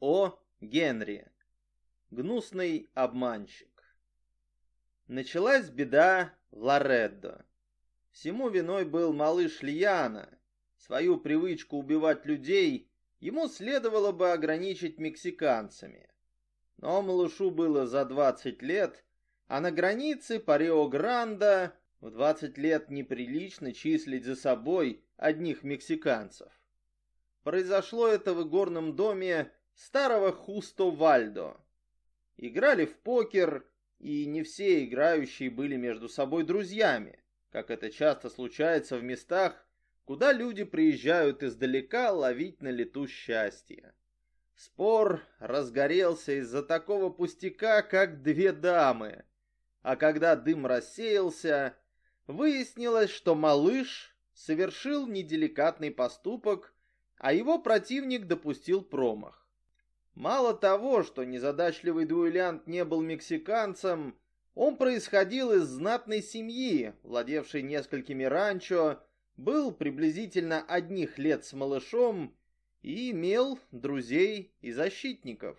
О. Генри. Гнусный обманщик. Началась беда в Лореддо. Всему виной был малыш Льяна. Свою привычку убивать людей ему следовало бы ограничить мексиканцами. Но малышу было за 20 лет, а на границе по Рио-Грандо в 20 лет неприлично числить за собой одних мексиканцев. Произошло это в игорном доме старого Хусто Вальдо. Играли в покер, и не все играющие были между собой друзьями, как это часто случается в местах, куда люди приезжают издалека ловить на лету счастье. Спор разгорелся из-за такого пустяка, как две дамы. А когда дым рассеялся, выяснилось, что малыш совершил неделикатный поступок, а его противник допустил промах. Мало того, что незадачливый дуэлянт не был мексиканцем, он происходил из знатной семьи, владевшей несколькими ранчо, был приблизительно одних лет с малышом и имел друзей и защитников.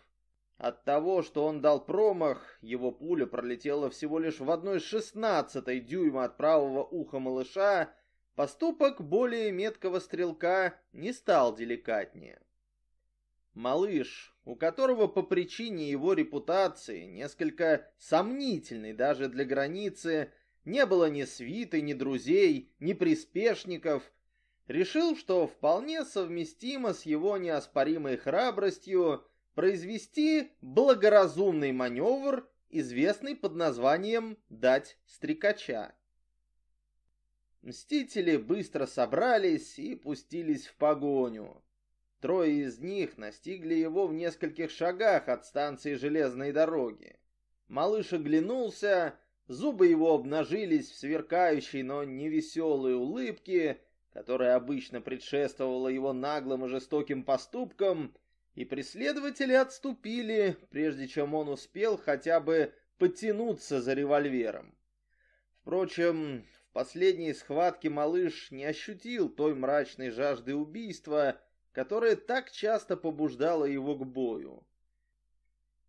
От того, что он дал промах, его пуля пролетела всего лишь в одной шестнадцатой дюйма от правого уха малыша, поступок более меткого стрелка не стал деликатнее. Малыш, у которого по причине его репутации, несколько сомнительной даже для границы, не было ни свиты, ни друзей, ни приспешников, решил, что вполне совместимо с его неоспоримой храбростью произвести благоразумный маневр, известный под названием «дать стрекача». Мстители быстро собрались и пустились в погоню. Трое из них настигли его в нескольких шагах от станции железной дороги. Малыш оглянулся, зубы его обнажились в сверкающей, но невеселой улыбке, которая обычно предшествовала его наглым и жестоким поступкам, и преследователи отступили, прежде чем он успел хотя бы потянуться за револьвером. Впрочем, в последней схватке малыш не ощутил той мрачной жажды убийства, которая так часто побуждала его к бою.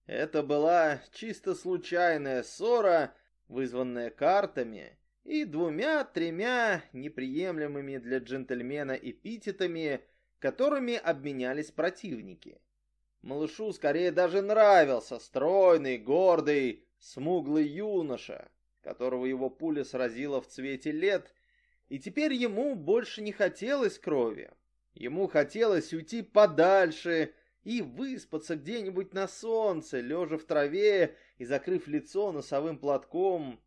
Это была чисто случайная ссора, вызванная картами и двумя-тремя неприемлемыми для джентльмена эпитетами, которыми обменялись противники. Малышу скорее даже нравился стройный, гордый, смуглый юноша, которого его пуля сразила в цвете лет, и теперь ему больше не хотелось крови. Ему хотелось уйти подальше и выспаться где-нибудь на солнце, лежа в траве и закрыв лицо носовым платком.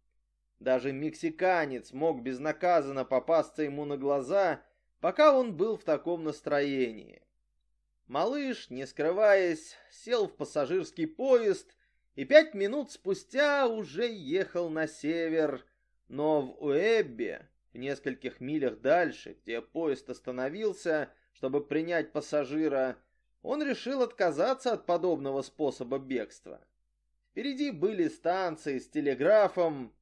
Даже мексиканец мог безнаказанно попасться ему на глаза, пока он был в таком настроении. Малыш, не скрываясь, сел в пассажирский поезд и пять минут спустя уже ехал на север, но в Уэббе в нескольких милях дальше, где поезд остановился, чтобы принять пассажира, он решил отказаться от подобного способа бегства. Впереди были станции с телеграфом,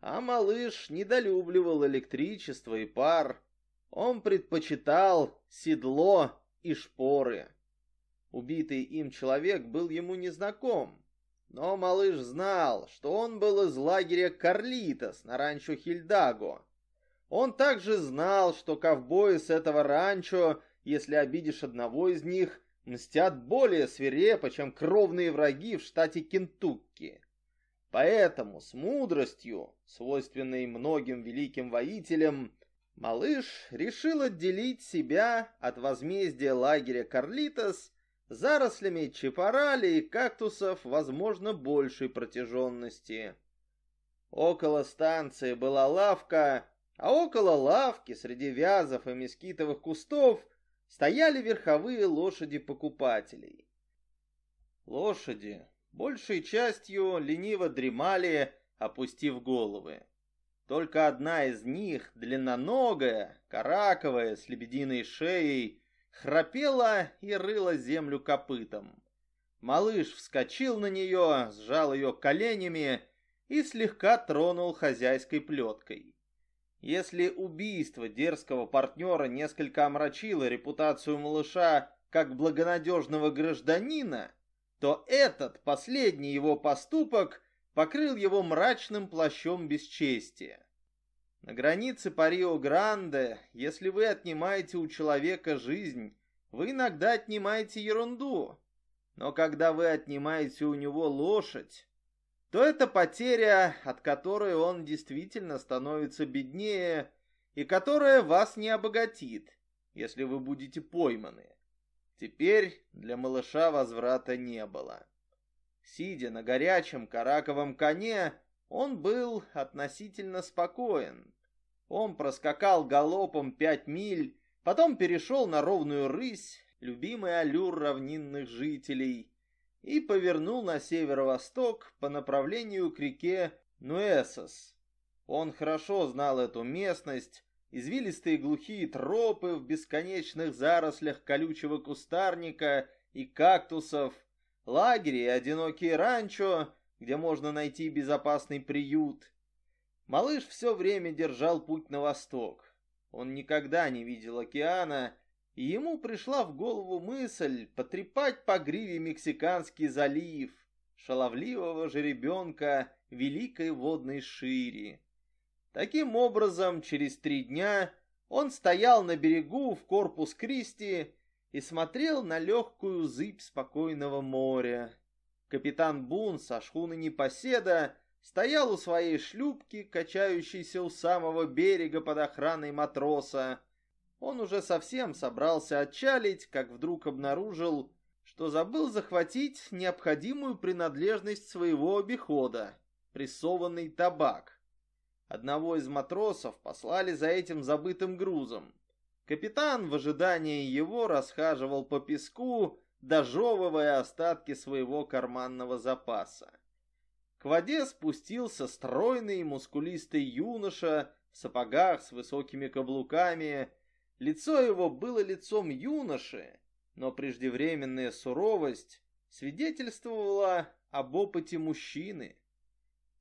а малыш недолюбливал электричество и пар. Он предпочитал седло и шпоры. Убитый им человек был ему незнаком, но малыш знал, что он был из лагеря Карлитос на ранчо Хильдаго, он также знал, что ковбои с этого ранчо, если обидишь одного из них, мстят более свирепо, чем кровные враги в штате Кентукки. Поэтому с мудростью, свойственной многим великим воителям, малыш решил отделить себя от возмездия лагеря Карлитос зарослями чепорали и кактусов, возможно, большей протяженности. Около станции была лавка, а около лавки среди вязов и мескитовых кустов стояли верховые лошади покупателей. Лошади большей частью лениво дремали, опустив головы. Только одна из них, длинноногая, караковая, с лебединой шеей, храпела и рыла землю копытом. Малыш вскочил на нее, сжал ее коленями и слегка тронул хозяйской плеткой. Если убийство дерзкого партнера несколько омрачило репутацию малыша как благонадежного гражданина, то этот, последний его поступок, покрыл его мрачным плащом бесчестия. На границе Парио-Гранде, если вы отнимаете у человека жизнь, вы иногда отнимаете ерунду. Но когда вы отнимаете у него лошадь, то это потеря, от которой он действительно становится беднее, и которая вас не обогатит, если вы будете пойманы. Теперь для малыша возврата не было. Сидя на горячем караковом коне, он был относительно спокоен. Он проскакал галопом пять миль, потом перешел на ровную рысь, любимый аллюр равнинных жителей, и повернул на северо-восток по направлению к реке Нуэсос. Он хорошо знал эту местность, извилистые глухие тропы в бесконечных зарослях колючего кустарника и кактусов, лагери и одинокие ранчо, где можно найти безопасный приют. Малыш все время держал путь на восток. Он никогда не видел океана, и ему пришла в голову мысль потрепать по гриве Мексиканский залив, шаловливого жеребенка великой водной шире. Таким образом, через три дня он стоял на берегу в корпус Кристи и смотрел на легкую зыбь спокойного моря. Капитан Бун со шхуны Непоседа стоял у своей шлюпки, качающейся у самого берега под охраной матроса. Он уже совсем собрался отчалить, как вдруг обнаружил, что забыл захватить необходимую принадлежность своего обихода — прессованный табак. Одного из матросов послали за этим забытым грузом. Капитан в ожидании его расхаживал по песку, дожевывая остатки своего карманного запаса. К воде спустился стройный мускулистый юноша в сапогах с высокими каблуками. Лицо его было лицом юноши, но преждевременная суровость свидетельствовала об опыте мужчины.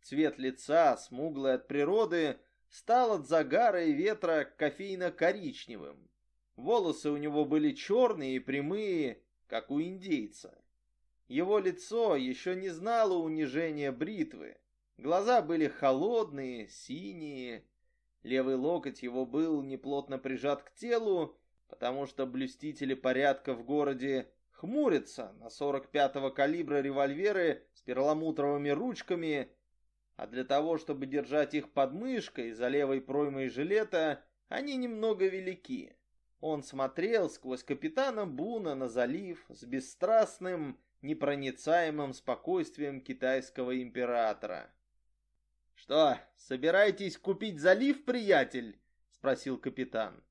Цвет лица, смуглый от природы, стал от загара и ветра кофейно-коричневым. Волосы у него были черные и прямые, как у индейца. Его лицо еще не знало унижения бритвы. Глаза были холодные, синие. Левый локоть его был неплотно прижат к телу, потому что блюстители порядка в городе хмурятся на 45-го калибра револьверы с перламутровыми ручками а для того, чтобы держать их под мышкой за левой проймой жилета, они немного велики. Он смотрел сквозь капитана Буна на залив с бесстрастным, непроницаемым спокойствием китайского императора. «Что, собираетесь купить залив, приятель?» — спросил капитан.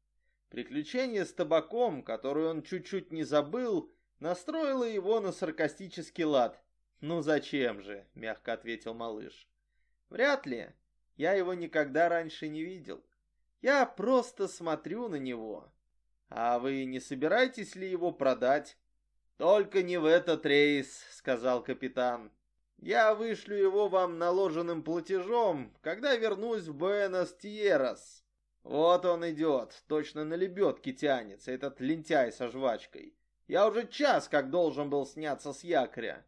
Приключение с табаком, которое он чуть-чуть не забыл, настроило его на саркастический лад. «Ну зачем же?» — мягко ответил малыш. Вряд ли. Я его никогда раньше не видел. Я просто смотрю на него. А вы не собираетесь ли его продать? Только не в этот рейс, сказал капитан. Я вышлю его вам наложенным платежом, когда вернусь в Буэнос-Тьеррас. Вот он идет, точно на лебедке тянется, этот лентяй со жвачкой. Я уже час как должен был сняться с якоря.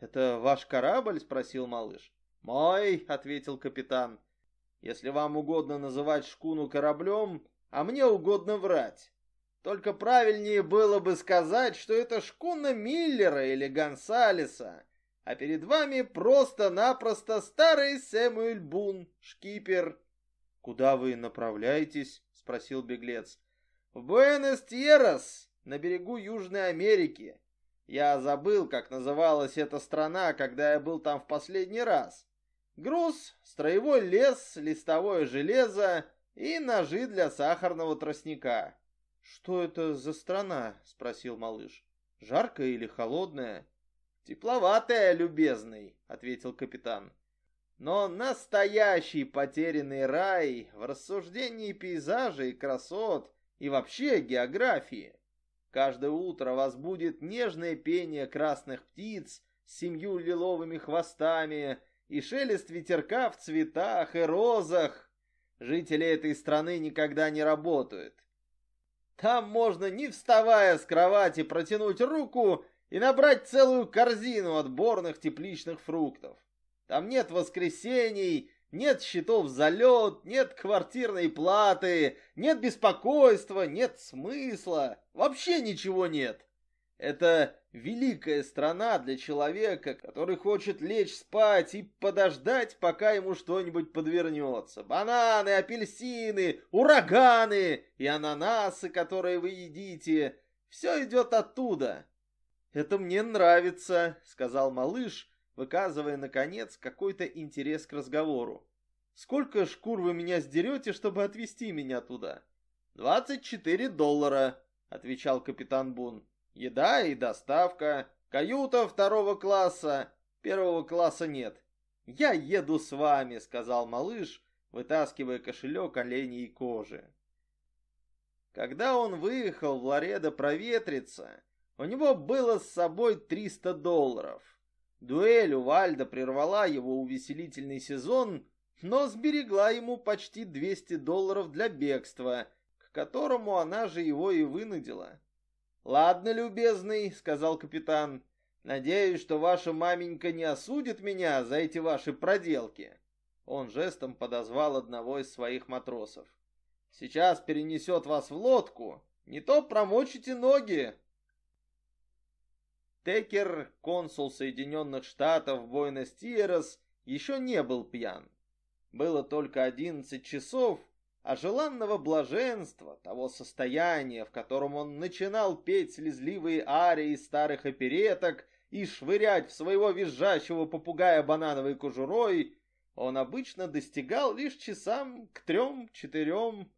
«Это ваш корабль?» — спросил малыш. «Мой», — ответил капитан, — «если вам угодно называть шкуну кораблем, а мне угодно врать. Только правильнее было бы сказать, что это шкуна Миллера или Гонсалеса, а перед вами просто-напросто старый Сэмюэль Бун, шкипер». «Куда вы направляетесь?» — спросил беглец. «В Буэнос-Тьеррас, на берегу Южной Америки. Я забыл, как называлась эта страна, когда я был там в последний раз. Груз, строевой лес, листовое железо и ножи для сахарного тростника. «Что это за страна?» — спросил малыш. «Жаркая или холодная?» «Тепловатая, любезный», — ответил капитан. «Но настоящий потерянный рай в рассуждении пейзажей, красот и вообще географии. Каждое утро вас будет нежное пение красных птиц с семью лиловыми хвостами — и шелест ветерка в цветах и розах. Жители этой страны никогда не работают. Там можно, не вставая с кровати, протянуть руку и набрать целую корзину отборных тепличных фруктов. Там нет воскресений, нет счетов за лед, нет квартирной платы, нет беспокойства, нет смысла, вообще ничего нет. Это великая страна для человека, который хочет лечь спать и подождать, пока ему что-нибудь подвернется. Бананы, апельсины, ураганы и ананасы, которые вы едите. Все идет оттуда. «Это мне нравится», — сказал малыш, выказывая, наконец, какой-то интерес к разговору. «Сколько шкур вы меня сдерете, чтобы отвезти меня туда?» «Двадцать четыре доллара», — отвечал капитан Бун. Еда и доставка, каюта второго класса, первого класса нет. Я еду с вами, сказал малыш, вытаскивая кошелек оленей кожи. Когда он выехал в Ларедо проветриться, у него было с собой 300 долларов. Дуэль у Вальда прервала его увеселительный сезон, но сберегла ему почти 200 долларов для бегства, к которому она же его и вынудила. «Ладно, любезный», — сказал капитан. «Надеюсь, что ваша маменька не осудит меня за эти ваши проделки». Он жестом подозвал одного из своих матросов. «Сейчас перенесет вас в лодку, не то промочите ноги». Текер, консул Соединенных Штатов в Буэнос-Тиерес, еще не был пьян. Было только одиннадцать часов, а желанного блаженства, того состояния, в котором он начинал петь слезливые арии старых опереток и швырять в своего визжащего попугая банановой кожурой, он обычно достигал лишь часам к трем-четырем.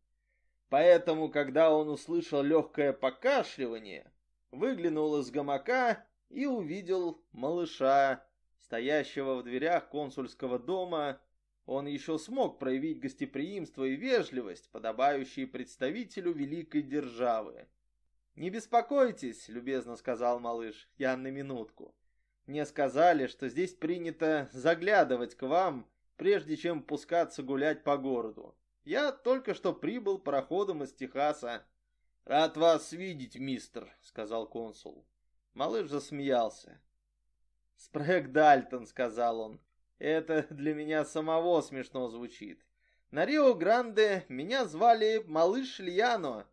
Поэтому, когда он услышал легкое покашливание, выглянул из гамака и увидел малыша, стоящего в дверях консульского дома он еще смог проявить гостеприимство и вежливость, подобающие представителю великой державы. «Не беспокойтесь», — любезно сказал малыш, — «я на минутку. Мне сказали, что здесь принято заглядывать к вам, прежде чем пускаться гулять по городу. Я только что прибыл пароходом из Техаса». «Рад вас видеть, мистер», — сказал консул. Малыш засмеялся. «Спрэг Дальтон», — сказал он, это для меня самого смешно звучит. На Рио-Гранде меня звали Малыш Льяно.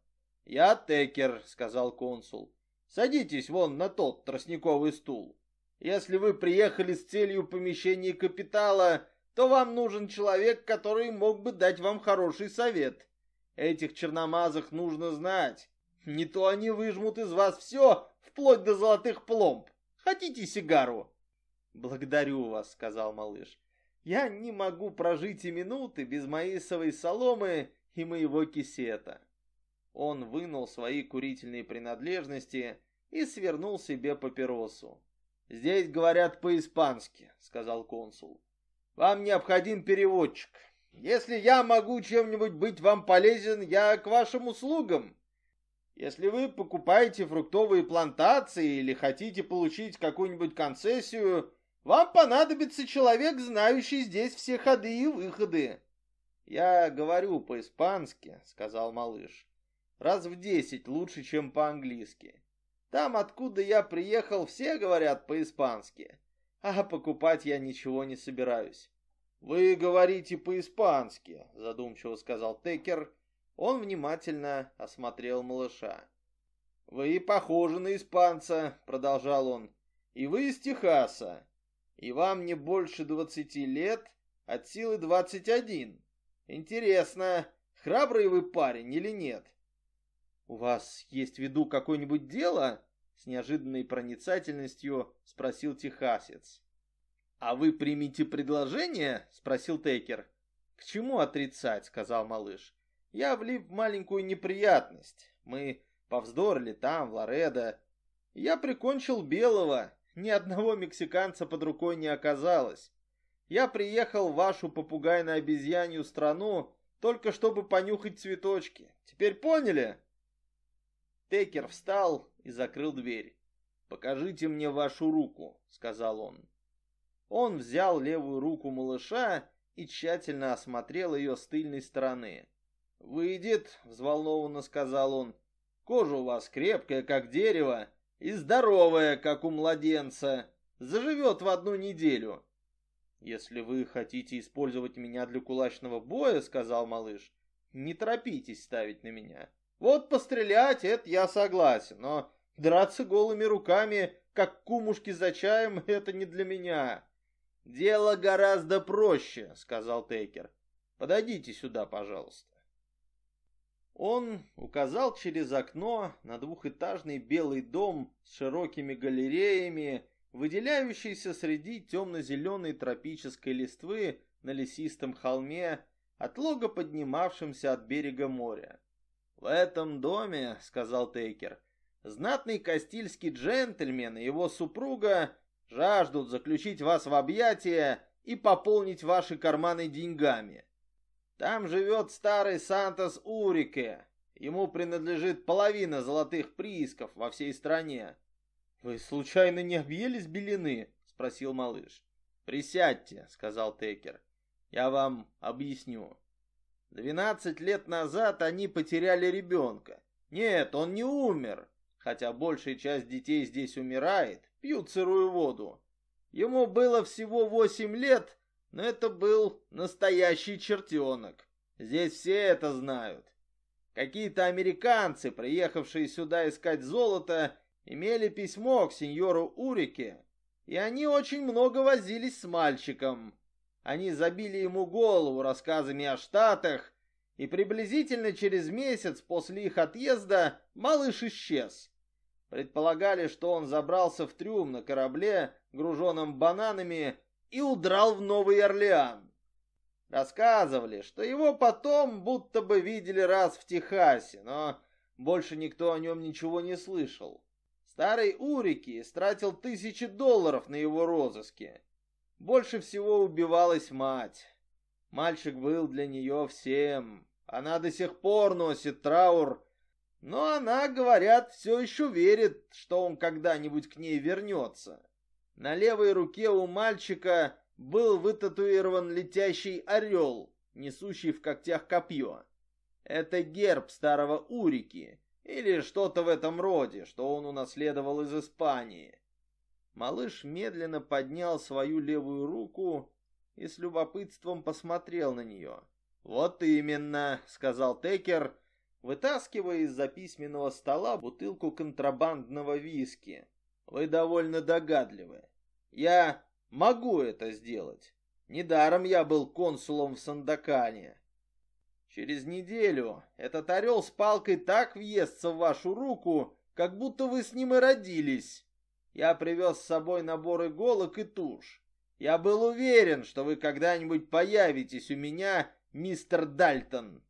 Я Текер, сказал консул. Садитесь вон на тот тростниковый стул. Если вы приехали с целью помещения капитала, то вам нужен человек, который мог бы дать вам хороший совет. Этих черномазых нужно знать. Не то они выжмут из вас все, вплоть до золотых пломб. Хотите сигару? «Благодарю вас», — сказал малыш. «Я не могу прожить и минуты без маисовой соломы и моего кисета». Он вынул свои курительные принадлежности и свернул себе папиросу. «Здесь говорят по-испански», — сказал консул. «Вам необходим переводчик. Если я могу чем-нибудь быть вам полезен, я к вашим услугам. Если вы покупаете фруктовые плантации или хотите получить какую-нибудь концессию, вам понадобится человек, знающий здесь все ходы и выходы. Я говорю по-испански, сказал малыш. Раз в десять лучше, чем по-английски. Там, откуда я приехал, все говорят по-испански. А покупать я ничего не собираюсь. Вы говорите по-испански, задумчиво сказал Текер. Он внимательно осмотрел малыша. Вы похожи на испанца, продолжал он. И вы из Техаса и вам не больше двадцати лет, от силы двадцать один. Интересно, храбрый вы парень или нет? У вас есть в виду какое-нибудь дело? С неожиданной проницательностью спросил техасец. А вы примите предложение? Спросил Тейкер. К чему отрицать, сказал малыш. Я влип в маленькую неприятность. Мы повздорили там, в Лоредо. Я прикончил белого, ни одного мексиканца под рукой не оказалось. Я приехал в вашу попугайно-обезьянью страну только чтобы понюхать цветочки. Теперь поняли?» Текер встал и закрыл дверь. «Покажите мне вашу руку», — сказал он. Он взял левую руку малыша и тщательно осмотрел ее с тыльной стороны. «Выйдет», — взволнованно сказал он. Кожа у вас крепкая, как дерево, и здоровая, как у младенца. Заживет в одну неделю. «Если вы хотите использовать меня для кулачного боя, — сказал малыш, — не торопитесь ставить на меня. Вот пострелять — это я согласен, но драться голыми руками, как кумушки за чаем, — это не для меня. «Дело гораздо проще», — сказал Тейкер. «Подойдите сюда, пожалуйста». Он указал через окно на двухэтажный белый дом с широкими галереями, выделяющийся среди темно-зеленой тропической листвы на лесистом холме, отлого поднимавшемся от берега моря. «В этом доме, — сказал Тейкер, — знатный кастильский джентльмен и его супруга жаждут заключить вас в объятия и пополнить ваши карманы деньгами. Там живет старый Сантос Урике. Ему принадлежит половина золотых приисков во всей стране. «Вы случайно не объелись белины?» — спросил малыш. «Присядьте», — сказал Текер. «Я вам объясню. Двенадцать лет назад они потеряли ребенка. Нет, он не умер, хотя большая часть детей здесь умирает, пьют сырую воду. Ему было всего восемь лет, но это был настоящий чертенок. Здесь все это знают. Какие-то американцы, приехавшие сюда искать золото, имели письмо к сеньору Урике, и они очень много возились с мальчиком. Они забили ему голову рассказами о Штатах, и приблизительно через месяц после их отъезда малыш исчез. Предполагали, что он забрался в трюм на корабле, груженном бананами, и удрал в Новый Орлеан. Рассказывали, что его потом будто бы видели раз в Техасе, но больше никто о нем ничего не слышал. Старый Урики истратил тысячи долларов на его розыске. Больше всего убивалась мать. Мальчик был для нее всем. Она до сих пор носит траур но она, говорят, все еще верит, что он когда-нибудь к ней вернется. На левой руке у мальчика был вытатуирован летящий орел, несущий в когтях копье. Это герб старого Урики, или что-то в этом роде, что он унаследовал из Испании. Малыш медленно поднял свою левую руку и с любопытством посмотрел на нее. «Вот именно», — сказал Текер, вытаскивая из-за письменного стола бутылку контрабандного виски. Вы довольно догадливы. Я могу это сделать. Недаром я был консулом в Сандакане. Через неделю этот орел с палкой так въестся в вашу руку, как будто вы с ним и родились. Я привез с собой набор иголок и тушь. Я был уверен, что вы когда-нибудь появитесь у меня, мистер Дальтон.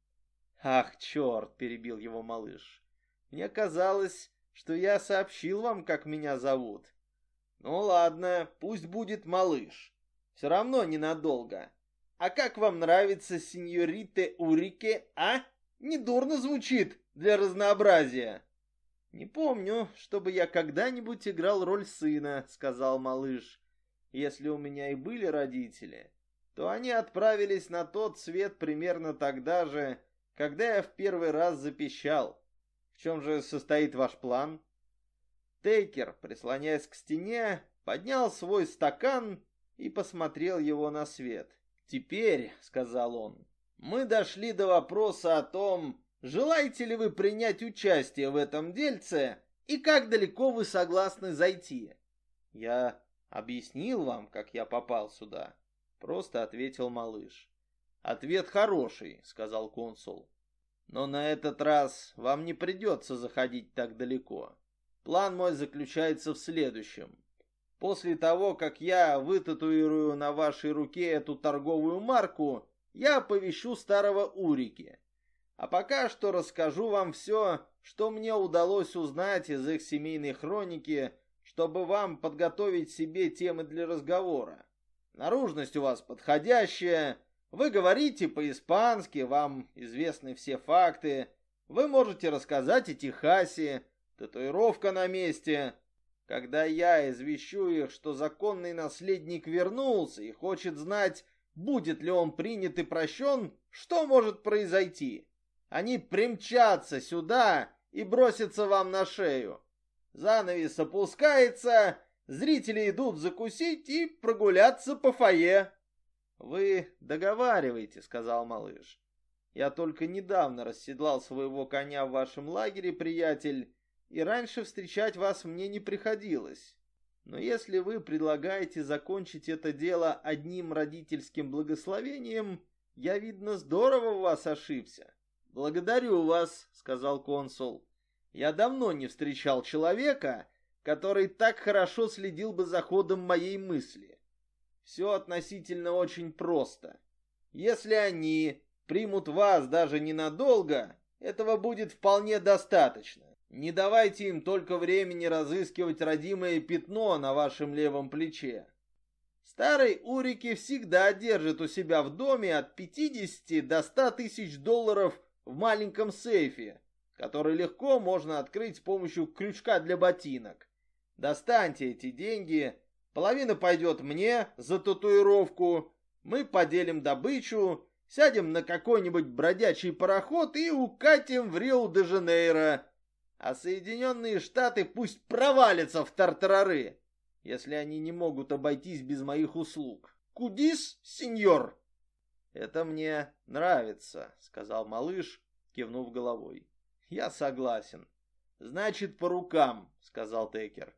«Ах, черт!» — перебил его малыш. «Мне казалось, что я сообщил вам, как меня зовут». «Ну ладно, пусть будет малыш. Все равно ненадолго. А как вам нравится сеньорите Урике, а? Недурно звучит для разнообразия». «Не помню, чтобы я когда-нибудь играл роль сына», — сказал малыш. «Если у меня и были родители, то они отправились на тот свет примерно тогда же, когда я в первый раз запищал. Чем же состоит ваш план? Тейкер, прислоняясь к стене, поднял свой стакан и посмотрел его на свет. «Теперь», — сказал он, — «мы дошли до вопроса о том, желаете ли вы принять участие в этом дельце и как далеко вы согласны зайти». «Я объяснил вам, как я попал сюда», — просто ответил малыш. «Ответ хороший», — сказал консул. «Но на этот раз вам не придется заходить так далеко. План мой заключается в следующем. После того, как я вытатуирую на вашей руке эту торговую марку, я оповещу старого Урики. А пока что расскажу вам все, что мне удалось узнать из их семейной хроники, чтобы вам подготовить себе темы для разговора. Наружность у вас подходящая, вы говорите по-испански, вам известны все факты. Вы можете рассказать о Техасе, татуировка на месте. Когда я извещу их, что законный наследник вернулся и хочет знать, будет ли он принят и прощен, что может произойти? Они примчатся сюда и бросится вам на шею. Занавес опускается, зрители идут закусить и прогуляться по фойе. «Вы договариваете», — сказал малыш. «Я только недавно расседлал своего коня в вашем лагере, приятель, и раньше встречать вас мне не приходилось. Но если вы предлагаете закончить это дело одним родительским благословением, я, видно, здорово в вас ошибся. Благодарю вас, сказал консул. Я давно не встречал человека, который так хорошо следил бы за ходом моей мысли. Все относительно очень просто. Если они примут вас даже ненадолго, этого будет вполне достаточно. Не давайте им только времени разыскивать родимое пятно на вашем левом плече. Старый Урики всегда держит у себя в доме от 50 до 100 тысяч долларов в маленьком сейфе, который легко можно открыть с помощью крючка для ботинок. Достаньте эти деньги, половина пойдет мне за татуировку, мы поделим добычу, сядем на какой-нибудь бродячий пароход и укатим в Рио-де-Жанейро а Соединенные Штаты пусть провалятся в тартарары, если они не могут обойтись без моих услуг. Кудис, сеньор? Это мне нравится, сказал малыш, кивнув головой. Я согласен. Значит, по рукам, сказал Текер.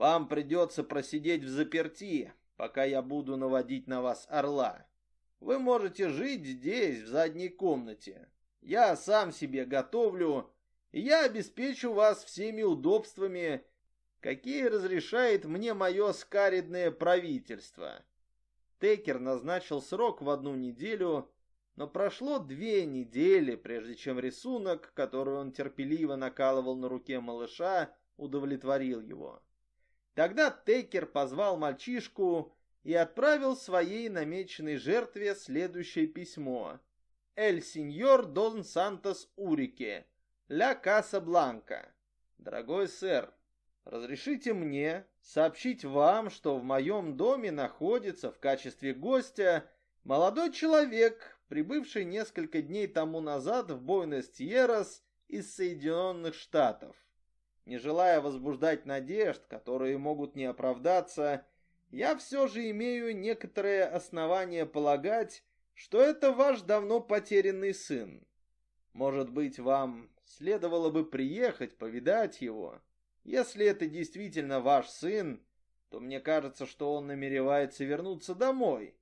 Вам придется просидеть в заперти, пока я буду наводить на вас орла. Вы можете жить здесь, в задней комнате. Я сам себе готовлю, я обеспечу вас всеми удобствами, какие разрешает мне мое скаридное правительство. Текер назначил срок в одну неделю, но прошло две недели, прежде чем рисунок, который он терпеливо накалывал на руке малыша, удовлетворил его. Тогда Текер позвал мальчишку и отправил своей намеченной жертве следующее письмо. «Эль сеньор Дон Сантос Урике, Ля Каса Бланка. Дорогой сэр, разрешите мне сообщить вам, что в моем доме находится в качестве гостя молодой человек, прибывший несколько дней тому назад в Буэнос-Тьеррас из Соединенных Штатов. Не желая возбуждать надежд, которые могут не оправдаться, я все же имею некоторые основания полагать, что это ваш давно потерянный сын. Может быть, вам следовало бы приехать, повидать его. Если это действительно ваш сын, то мне кажется, что он намеревается вернуться домой.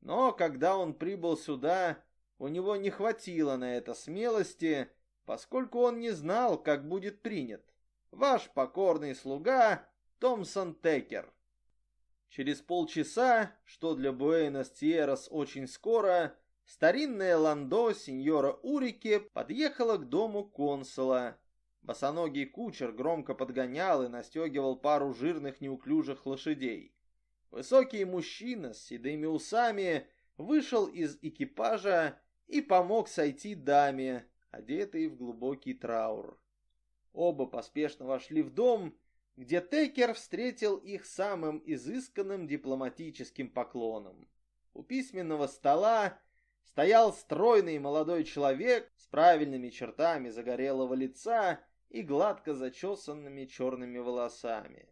Но когда он прибыл сюда, у него не хватило на это смелости, поскольку он не знал, как будет принят. Ваш покорный слуга Томсон Текер. Через полчаса, что для Буэнос-Тьеррас очень скоро, Старинное ландо сеньора Урики подъехало к дому консула. Босоногий кучер громко подгонял и настегивал пару жирных неуклюжих лошадей. Высокий мужчина с седыми усами вышел из экипажа и помог сойти даме, одетой в глубокий траур. Оба поспешно вошли в дом, где Текер встретил их самым изысканным дипломатическим поклоном. У письменного стола стоял стройный молодой человек с правильными чертами загорелого лица и гладко зачесанными черными волосами.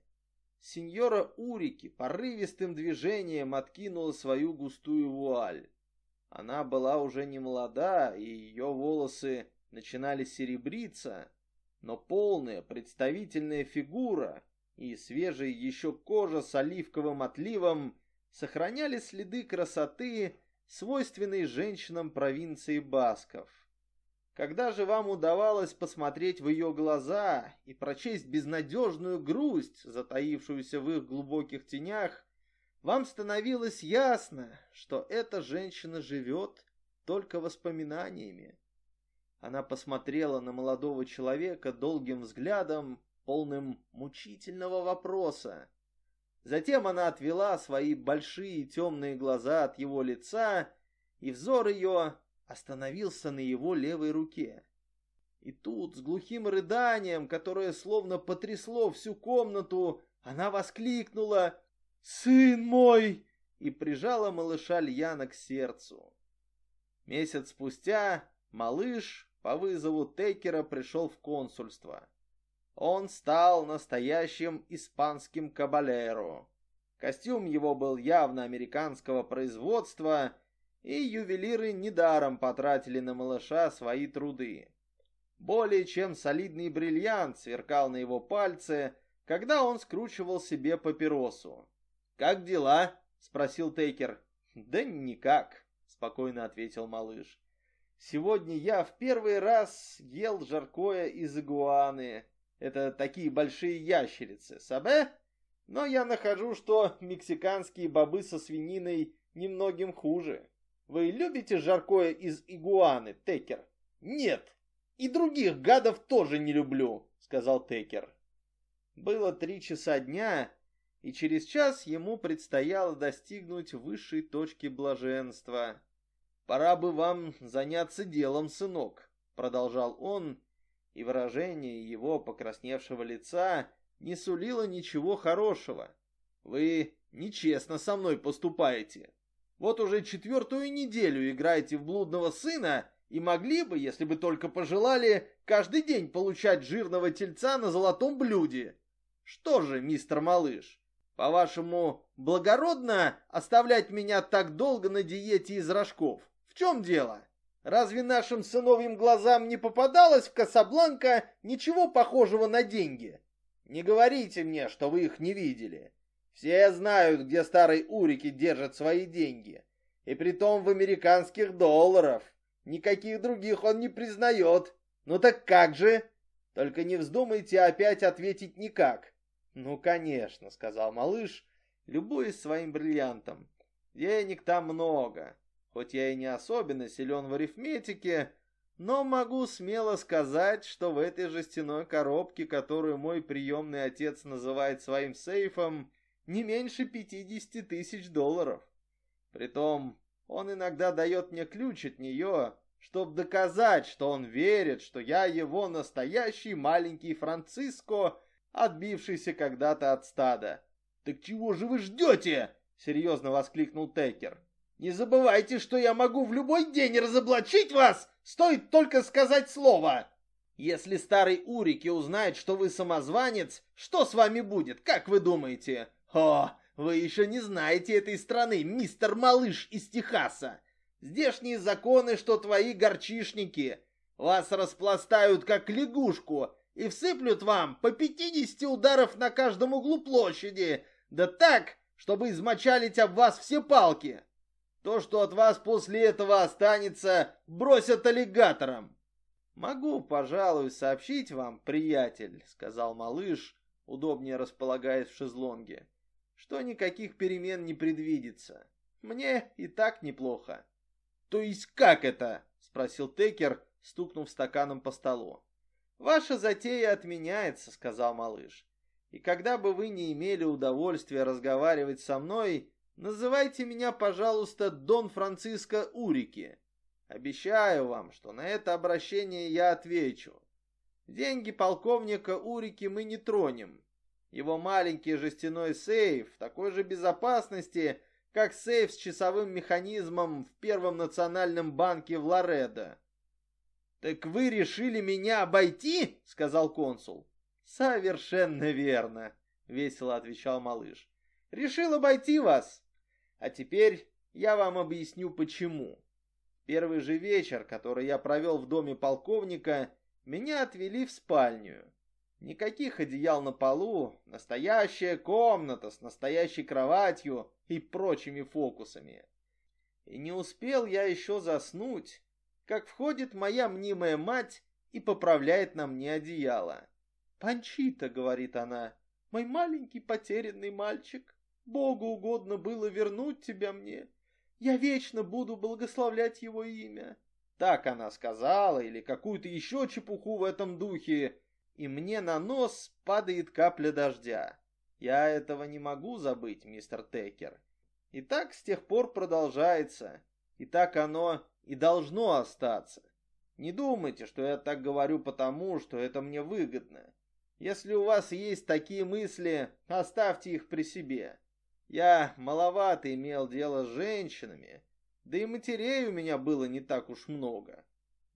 Сеньора Урики порывистым движением откинула свою густую вуаль. Она была уже не молода, и ее волосы начинали серебриться, но полная представительная фигура и свежая еще кожа с оливковым отливом сохраняли следы красоты свойственный женщинам провинции Басков. Когда же вам удавалось посмотреть в ее глаза и прочесть безнадежную грусть, затаившуюся в их глубоких тенях, вам становилось ясно, что эта женщина живет только воспоминаниями. Она посмотрела на молодого человека долгим взглядом, полным мучительного вопроса. Затем она отвела свои большие темные глаза от его лица, и взор ее остановился на его левой руке. И тут, с глухим рыданием, которое словно потрясло всю комнату, она воскликнула «Сын мой!» и прижала малыша Льяна к сердцу. Месяц спустя малыш, по вызову Текера пришел в консульство. Он стал настоящим испанским кабалеро. Костюм его был явно американского производства, и ювелиры недаром потратили на малыша свои труды. Более чем солидный бриллиант сверкал на его пальце, когда он скручивал себе папиросу. «Как дела?» — спросил Тейкер. «Да никак», — спокойно ответил малыш. «Сегодня я в первый раз ел жаркое из игуаны. Это такие большие ящерицы, сабе? Но я нахожу, что мексиканские бобы со свининой немногим хуже. Вы любите жаркое из игуаны, Текер? Нет, и других гадов тоже не люблю, сказал Текер. Было три часа дня, и через час ему предстояло достигнуть высшей точки блаженства. «Пора бы вам заняться делом, сынок», — продолжал он, и выражение его покрасневшего лица не сулило ничего хорошего. «Вы нечестно со мной поступаете. Вот уже четвертую неделю играете в блудного сына и могли бы, если бы только пожелали, каждый день получать жирного тельца на золотом блюде. Что же, мистер Малыш, по-вашему, благородно оставлять меня так долго на диете из рожков? Чем дело? Разве нашим сыновьим глазам не попадалось в Касабланка ничего похожего на деньги? Не говорите мне, что вы их не видели. Все знают, где старый Урики держит свои деньги. И притом в американских долларах. Никаких других он не признает. Ну так как же? Только не вздумайте опять ответить никак. Ну, конечно, сказал малыш, любуясь своим бриллиантом. Денег там много. Хоть я и не особенно силен в арифметике, но могу смело сказать, что в этой жестяной коробке, которую мой приемный отец называет своим сейфом, не меньше пятидесяти тысяч долларов. Притом он иногда дает мне ключ от нее, чтобы доказать, что он верит, что я его настоящий маленький Франциско, отбившийся когда-то от стада. «Так чего же вы ждете?» — серьезно воскликнул Текер. «Не забывайте, что я могу в любой день разоблачить вас, стоит только сказать слово!» «Если старый Урики узнает, что вы самозванец, что с вами будет, как вы думаете?» «О, вы еще не знаете этой страны, мистер Малыш из Техаса. Здешние законы, что твои горчишники. Вас распластают, как лягушку, и всыплют вам по пятидесяти ударов на каждом углу площади, да так, чтобы измочалить об вас все палки. То, что от вас после этого останется, бросят аллигатором. «Могу, пожалуй, сообщить вам, приятель», — сказал малыш, удобнее располагаясь в шезлонге что никаких перемен не предвидится. Мне и так неплохо. То есть как это? спросил Текер, стукнув стаканом по столу. Ваша затея отменяется, сказал малыш. И когда бы вы не имели удовольствия разговаривать со мной, называйте меня, пожалуйста, Дон Франциско Урики. Обещаю вам, что на это обращение я отвечу. Деньги полковника Урики мы не тронем, его маленький жестяной сейф такой же безопасности, как сейф с часовым механизмом в Первом национальном банке в Лоредо. «Так вы решили меня обойти?» — сказал консул. «Совершенно верно», — весело отвечал малыш. «Решил обойти вас. А теперь я вам объясню, почему. Первый же вечер, который я провел в доме полковника, меня отвели в спальню. Никаких одеял на полу, настоящая комната с настоящей кроватью и прочими фокусами. И не успел я еще заснуть, как входит моя мнимая мать и поправляет на мне одеяло. «Панчита», — говорит она, — «мой маленький потерянный мальчик, Богу угодно было вернуть тебя мне. Я вечно буду благословлять его имя». Так она сказала, или какую-то еще чепуху в этом духе, и мне на нос падает капля дождя. Я этого не могу забыть, мистер Текер. И так с тех пор продолжается. И так оно и должно остаться. Не думайте, что я так говорю потому, что это мне выгодно. Если у вас есть такие мысли, оставьте их при себе. Я маловато имел дело с женщинами, да и матерей у меня было не так уж много.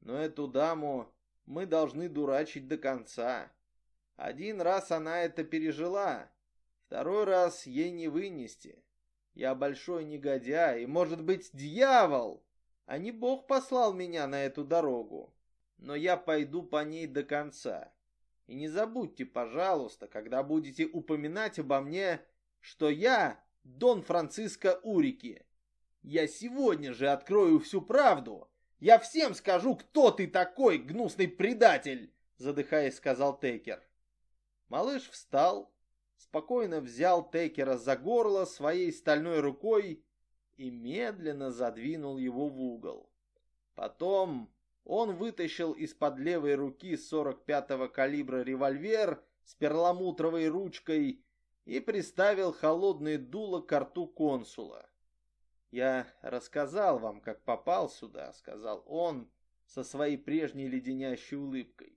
Но эту даму мы должны дурачить до конца. Один раз она это пережила, второй раз ей не вынести. Я большой негодяй, и, может быть, дьявол, а не Бог послал меня на эту дорогу. Но я пойду по ней до конца. И не забудьте, пожалуйста, когда будете упоминать обо мне, что я Дон Франциско Урики. Я сегодня же открою всю правду. Я всем скажу, кто ты такой, гнусный предатель, задыхаясь, сказал Тейкер. Малыш встал, спокойно взял Тейкера за горло своей стальной рукой и медленно задвинул его в угол. Потом он вытащил из-под левой руки 45-го калибра револьвер с перламутровой ручкой и приставил холодное дуло к рту консула. «Я рассказал вам, как попал сюда», — сказал он со своей прежней леденящей улыбкой.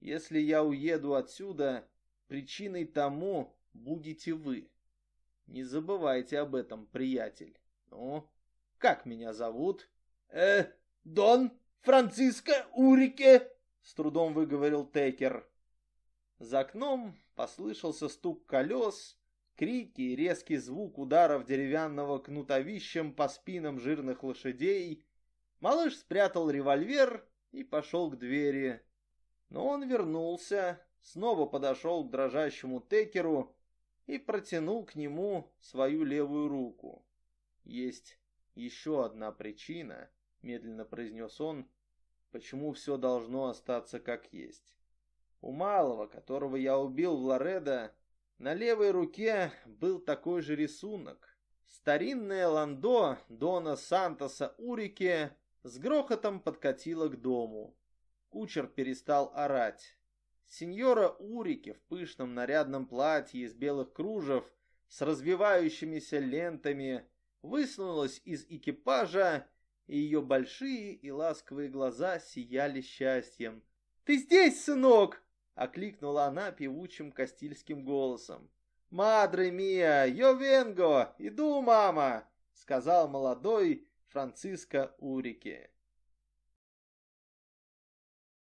«Если я уеду отсюда, причиной тому будете вы. Не забывайте об этом, приятель. Ну, как меня зовут?» «Э, Дон Франциско Урике», — с трудом выговорил Текер. За окном послышался стук колес, крики и резкий звук ударов деревянного кнутовищем по спинам жирных лошадей. Малыш спрятал револьвер и пошел к двери. Но он вернулся, снова подошел к дрожащему Текеру и протянул к нему свою левую руку. «Есть еще одна причина», — медленно произнес он, — «почему все должно остаться как есть. У малого, которого я убил в Лоредо, на левой руке был такой же рисунок. Старинное ландо Дона Сантоса Урике с грохотом подкатило к дому. Кучер перестал орать. Сеньора Урике в пышном нарядном платье из белых кружев с развивающимися лентами высунулась из экипажа, и ее большие и ласковые глаза сияли счастьем. «Ты здесь, сынок!» — окликнула она певучим кастильским голосом. «Мадре мия, йо венго! Иду, мама!» — сказал молодой Франциско Урике.